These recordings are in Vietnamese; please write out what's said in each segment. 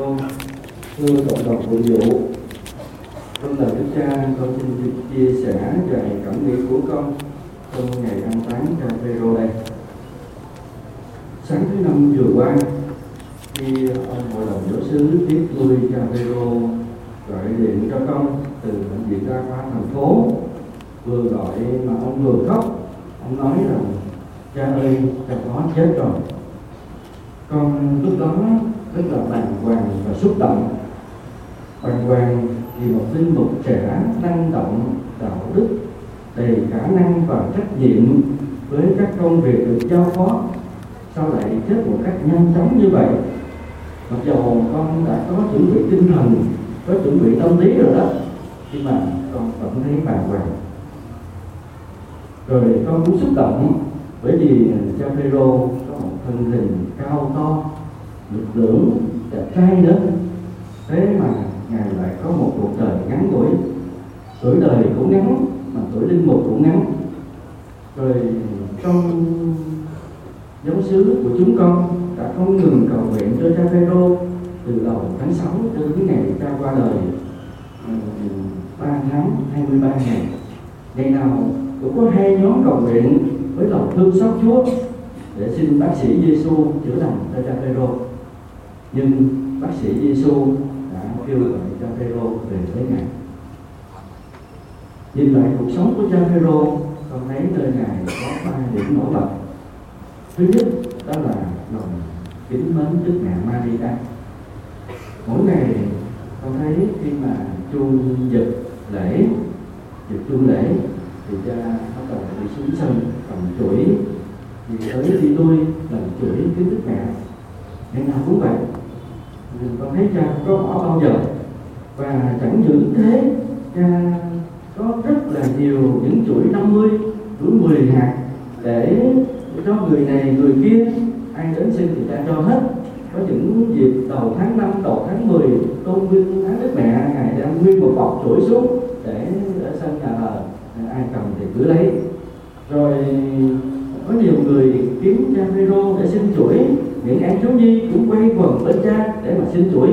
cô thưa cộng đồng phụ vụ con là đức cha con xin chia sẻ về cảm nghĩ của con trong ngày ăn táng cha Phêrô đây. Sáng thứ năm vừa qua, khi ông hội đồng giáo sứ tiếp lui cha Phêrô gọi điện cho con từ bệnh viện đa khoa thành phố. Vừa gọi mà ông vừa khóc, ông nói rằng, cha ơi, cha có chết rồi. Con lúc đó rất là bàng hoàng và xúc động. Bàng hoàng vì một linh mục trẻ năng động, đạo đức, đầy khả năng và trách nhiệm với các công việc được giao phó. Sao lại chết một cách nhanh chóng như vậy? Mặc dù con đã có chuẩn bị tinh thần, có chuẩn bị tâm lý rồi đó, nhưng mà con vẫn thấy bàng hoàng. Rồi con cũng xúc động, bởi vì cha Phêrô có một thân hình cao to lực hưởng đẹp trai nữa thế mà ngài lại có một cuộc đời ngắn ngủi. Tuổi đời cũng ngắn, mà tuổi linh mục cũng ngắn. Rồi trong giáo xứ của chúng con đã không ngừng cầu nguyện cho cha Phêrô từ đầu tháng 6 cho đến ngày cha qua đời. Ờ, ba tháng 23 ngày. Ngày nào cũng có hai nhóm cầu nguyện với lòng thương xót Chúa để xin bác sĩ Giêsu chữa lành cho cha Phêrô nhưng bác sĩ Giêsu đã kêu gọi cha Phêrô về với ngài. Nhìn lại cuộc sống của cha Phêrô, con thấy nơi ngài có ba điểm nổi bật. Thứ nhất, đó là lòng kính mến trước mẹ Maria mỗi ngày, con thấy khi mà chuông dịch lễ dịch chuông lễ, thì cha bắt đầu đi xuống sân cầm chuỗi. Thì tới đi lui làm chuỗi kính đức mẹ. Ngày nào cũng vậy con thấy cha không có bỏ bao giờ. Và chẳng những thế cha có rất là nhiều những chuỗi 50 chuỗi 10 hạt để cho người này người kia ai đến xin thì cha cho hết. Có những dịp đầu tháng 5, đầu tháng 10 tôn vinh tháng đức mẹ ngài đang nguyên một bọc chuỗi xuống để ở sân nhà thờ. Ai cần thì cứ lấy. Rồi có nhiều người kiếm cha để xin chuỗi những em chú nhi cũng quay quần bên cha để mà xin chuỗi.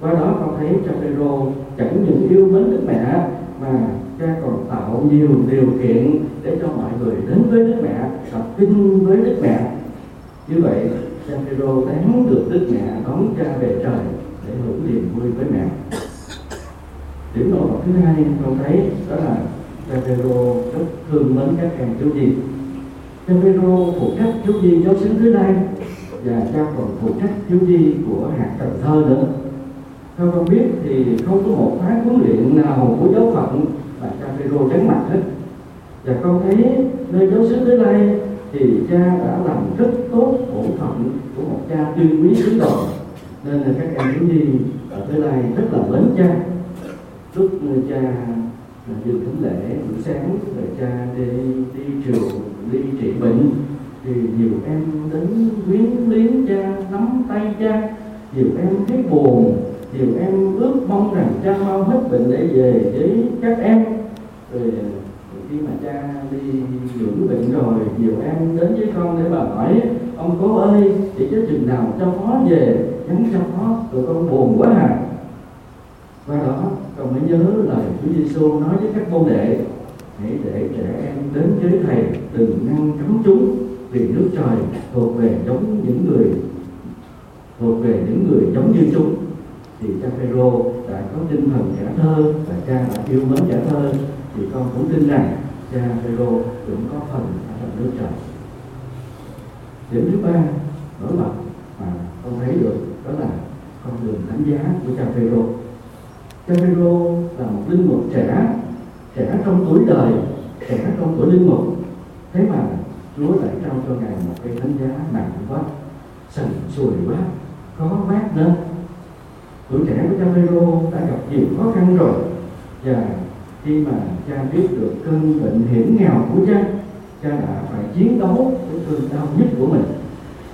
Qua đó con thấy cha Phêrô chẳng những yêu mến đức mẹ, mà cha còn tạo nhiều điều kiện để cho mọi người đến với đức mẹ tập kinh với đức mẹ. Như vậy cha Phêrô đáng được đức mẹ đón cha về trời để hưởng niềm vui với mẹ. Điểm nổi bật thứ hai con thấy đó là cha Phêrô rất thương mến các em chú nhi. Cha Phêrô phụ trách chú nhi giáo xứ thứ hai và cha còn phụ trách chú nhi của hạt Cần Thơ nữa. Theo con biết thì không có một khóa huấn luyện nào của giáo phận mà cha Phêrô tránh mặt hết. Và con thấy nơi giáo xứ tới đây thì cha đã làm rất tốt bổn phận của một cha tuyên quý sứ đồ nên là các em thiếu nhi ở tới đây rất là mến cha. Lúc cha à, dự thánh lễ buổi sáng rồi cha đi đi trường, đi trị bệnh thì nhiều em đến quyến luyến cha, nắm tay cha. Nhiều em thấy buồn, nhiều em ước mong rằng cha mau hết bệnh để về với các em. Rồi ờ, khi mà cha đi dưỡng bệnh rồi, nhiều em đến với con để bà hỏi, ông cố ơi chỉ cho chừng nào cho phó về? Nhắn cho phó, tụi con buồn quá à. Qua đó, con mới nhớ lời Chúa Giêsu nói với các môn đệ, hãy để trẻ em đến với thầy, đừng ngăn cấm chúng vì nước trời thuộc về giống những người, thuộc về những người giống như chúng, thì cha Phêrô đã có tinh thần trẻ thơ và cha đã yêu mến trẻ thơ. Thì con cũng tin rằng cha Phêrô cũng có phần ở trong nước trời. Điểm thứ ba, nổi bật mà con thấy được đó là con đường đánh giá của cha Phêrô. Cha Phêrô là một linh mục trẻ trẻ trong tuổi đời, trẻ trong tuổi linh mục. Thế mà Chúa lại trao cho ngài một cái đánh giá nặng quá, sần sùi quá khó mát lên. Tuổi trẻ của cha Pedro đã gặp nhiều khó khăn rồi. Và khi mà cha biết được cơn bệnh hiểm nghèo của cha cha đã phải chiến đấu với cơn đau nhất của mình.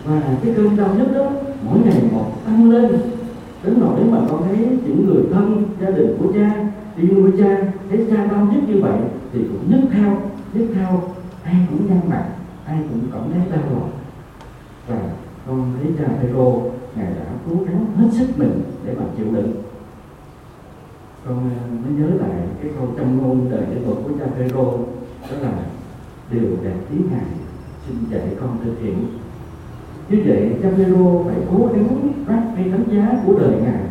Và cái cơn đau nhất đó, mỗi ngày một tăng lên. Đến nỗi mà con thấy những người thân, gia đình của cha đi nuôi cha, thấy cha đau nhất như vậy, thì cũng nhức theo nhức theo ai cũng nhăn mặt ai cũng cảm thấy đau lòng và con thấy cha Phêrô ngài đã cố gắng hết sức mình để mà chịu đựng. Con à, mới nhớ lại cái câu trong ngôn đời cái vật của cha Phêrô đó là điều đẹp ý ngài, xin dạy con thực hiện. Như vậy, cha Phêrô phải cố gắng bắt cái đánh giá của đời ngài.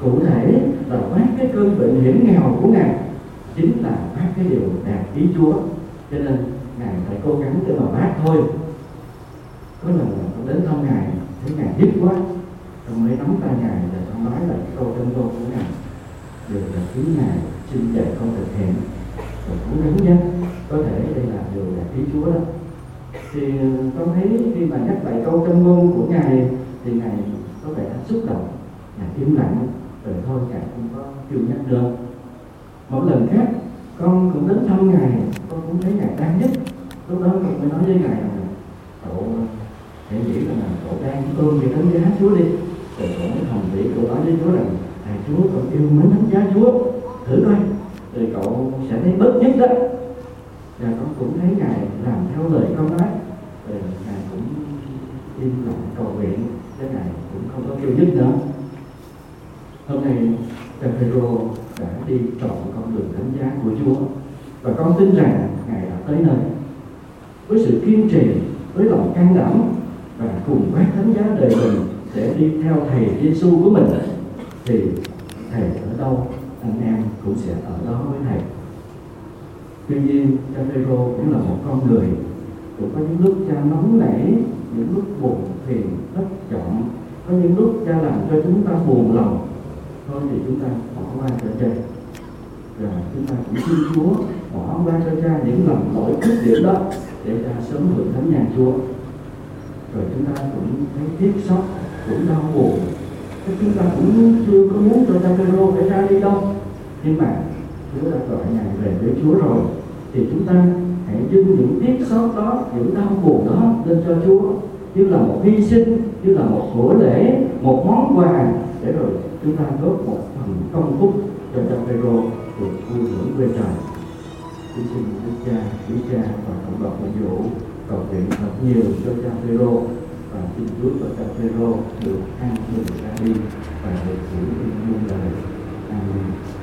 Cụ thể là bắt cái cơn bệnh hiểm nghèo của ngài, chính là bắt cái điều đẹp ý Chúa. Cho nên ngài phải cố gắng để mà mát thôi. Có lần con đến thăm ngài, thấy ngài dứt quá con mới nắm tay ngài và con nói là cái câu trong ngôn của ngài. Điều là kính ngài xin dạy con thực hiện, và cố gắng nhé có thể đây là điều là ý Chúa đó. Thì con thấy khi mà nhắc lại câu trong ngôn của ngài, thì ngài có vẻ xúc động, ngài im lặng, rồi thôi ngài không có kêu nhắc được một lần khác, con cũng đến thăm ngài, con cũng thấy ngài đang nhất lúc đó con mới nói với ngài là, cậu, hãy nghĩ là cậu đang ôm cái đánh giá chúa đi. Rồi cậu mới thầm vị cậu nói với chúa rằng, thầy chúa, cậu yêu mến đánh giá chúa, thử coi. Rồi cậu sẽ thấy bớt nhất đó. Và con cũng thấy ngài làm theo lời con nói. Rồi ngài cũng im lặng cầu nguyện cái ngài cũng không có kêu dứt nữa. Hôm nay cha Pedro đã đi chọn con đường đánh giá của Chúa. Và con tin rằng ngài đã tới nơi với sự kiên trì, với lòng can đảm và cùng quét đánh giá đời mình để đi theo thầy Giêsu của mình, thì thầy ở đâu, anh em cũng sẽ ở đó với thầy. Tuy nhiên, cha Phêrô cũng là một con người, cũng có những lúc cha nóng nảy, những lúc buồn phiền thất vọng, có những lúc cha làm cho chúng ta buồn lòng, thôi thì chúng ta bỏ qua cho cha. Và chúng ta cũng xin Chúa bỏ qua cho cha những lần lỗi khuyết điểm đó để ta sớm hưởng thánh nhà Chúa. Rồi chúng ta cũng thấy tiếc xót cũng đau buồn. Thế chúng ta cũng chưa có muốn cho cha phải ra đi đâu. Nhưng mà Chúa đã gọi ngài về với Chúa rồi. Thì chúng ta hãy dâng những tiếc xót đó, những đau buồn đó lên cho Chúa. Như là một hy sinh, như là một của lễ, một món quà. Để rồi chúng ta góp một phần công phúc cho cha được vui hưởng quê trời kính xin đức cha, quý cha và cộng đoàn Hội Vũ cầu nguyện thật nhiều cho cha Phêrô và xin Chúa và cha Phêrô được an bình ra đi và được hưởng yên muôn đời. Amen.